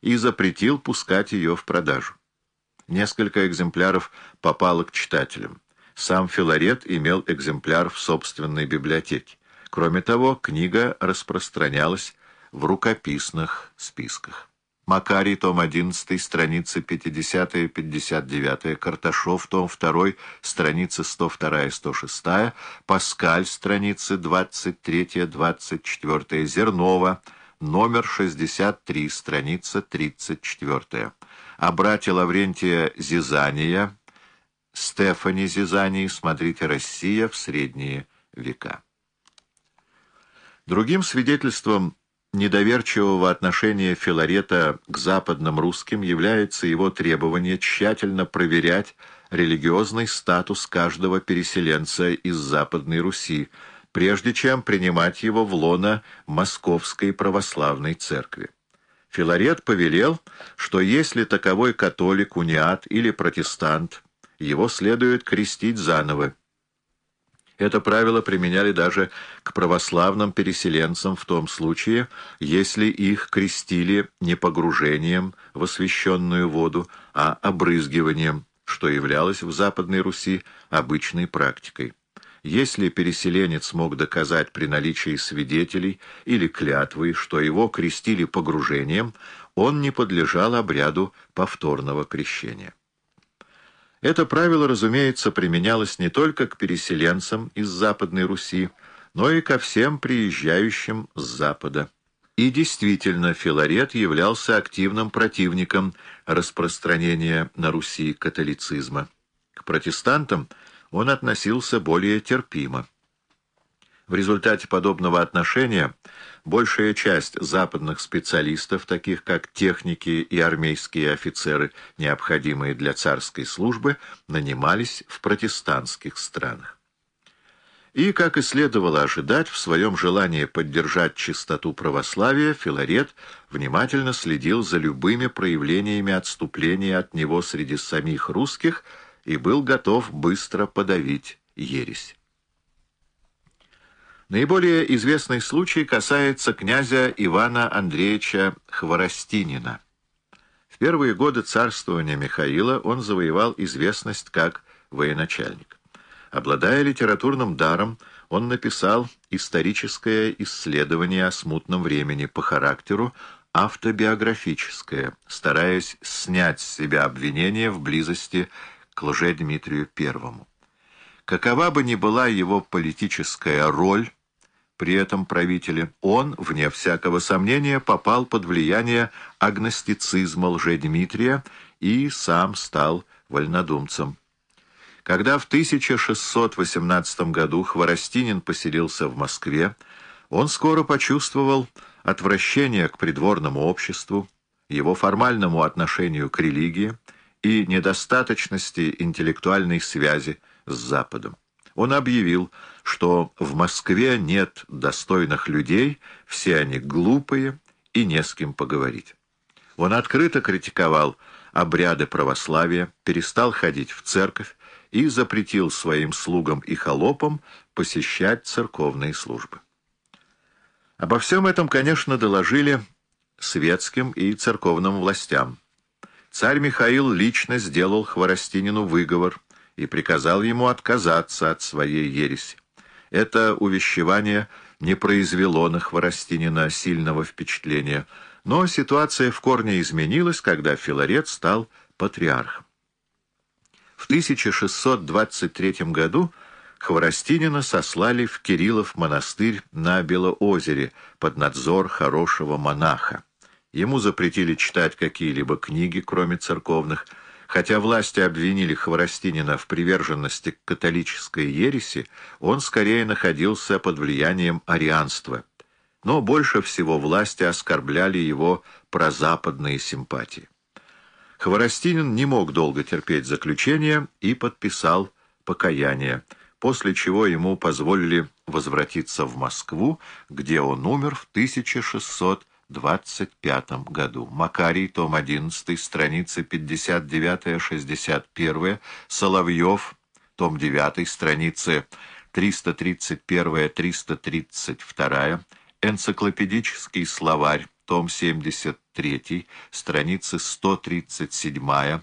и запретил пускать ее в продажу. Несколько экземпляров попало к читателям. Сам Филарет имел экземпляр в собственной библиотеке. Кроме того, книга распространялась в рукописных списках. Макарий, том 11, страницы 50-59, Карташов, том 2, страницы 102-106, Паскаль, страницы 23-24, Зернова, номер 63, страница 34. О брате Лаврентия Зизания, Стефани Зизании, смотрите «Россия в средние века». Другим свидетельством недоверчивого отношения Филарета к западным русским является его требование тщательно проверять религиозный статус каждого переселенца из Западной Руси, прежде чем принимать его в лоно Московской православной церкви. Филарет повелел, что если таковой католик, униат или протестант, его следует крестить заново, это правило применяли даже к православным переселенцам в том случае, если их крестили не погружением в освященную воду, а обрызгиванием, что являлось в Западной Руси обычной практикой. Если переселенец мог доказать при наличии свидетелей или клятвы, что его крестили погружением, он не подлежал обряду повторного крещения. Это правило, разумеется, применялось не только к переселенцам из Западной Руси, но и ко всем приезжающим с Запада. И действительно, Филарет являлся активным противником распространения на Руси католицизма. К протестантам он относился более терпимо. В результате подобного отношения большая часть западных специалистов, таких как техники и армейские офицеры, необходимые для царской службы, нанимались в протестантских странах. И, как и следовало ожидать, в своем желании поддержать чистоту православия, Филарет внимательно следил за любыми проявлениями отступления от него среди самих русских и был готов быстро подавить ересь. Наиболее известный случай касается князя Ивана Андреевича Хворостинина. В первые годы царствования Михаила он завоевал известность как военачальник. Обладая литературным даром, он написал историческое исследование о смутном времени по характеру, автобиографическое, стараясь снять с себя обвинения в близости к лже-Дмитрию I. Какова бы ни была его политическая роль, при этом правителе, он, вне всякого сомнения, попал под влияние агностицизма лжедмитрия и сам стал вольнодумцем. Когда в 1618 году Хворостинин поселился в Москве, он скоро почувствовал отвращение к придворному обществу, его формальному отношению к религии и недостаточности интеллектуальной связи с Западом. Он объявил, что в Москве нет достойных людей, все они глупые и не с кем поговорить. Он открыто критиковал обряды православия, перестал ходить в церковь и запретил своим слугам и холопам посещать церковные службы. Обо всем этом, конечно, доложили светским и церковным властям. Царь Михаил лично сделал Хворостинину выговор и приказал ему отказаться от своей ереси. Это увещевание не произвело на Хворостинина сильного впечатления, но ситуация в корне изменилась, когда Филарет стал патриархом. В 1623 году Хворостинина сослали в Кириллов монастырь на Белоозере под надзор хорошего монаха. Ему запретили читать какие-либо книги, кроме церковных, Хотя власти обвинили Хворостинина в приверженности к католической ереси, он скорее находился под влиянием арианства. Но больше всего власти оскорбляли его прозападные симпатии. Хворостинин не мог долго терпеть заключение и подписал покаяние, после чего ему позволили возвратиться в Москву, где он умер в 1600 25 году. Макарий, том 11, страницы 59-61, Соловьев, том 9, страницы 331-332, Энциклопедический словарь, том 73, страницы 137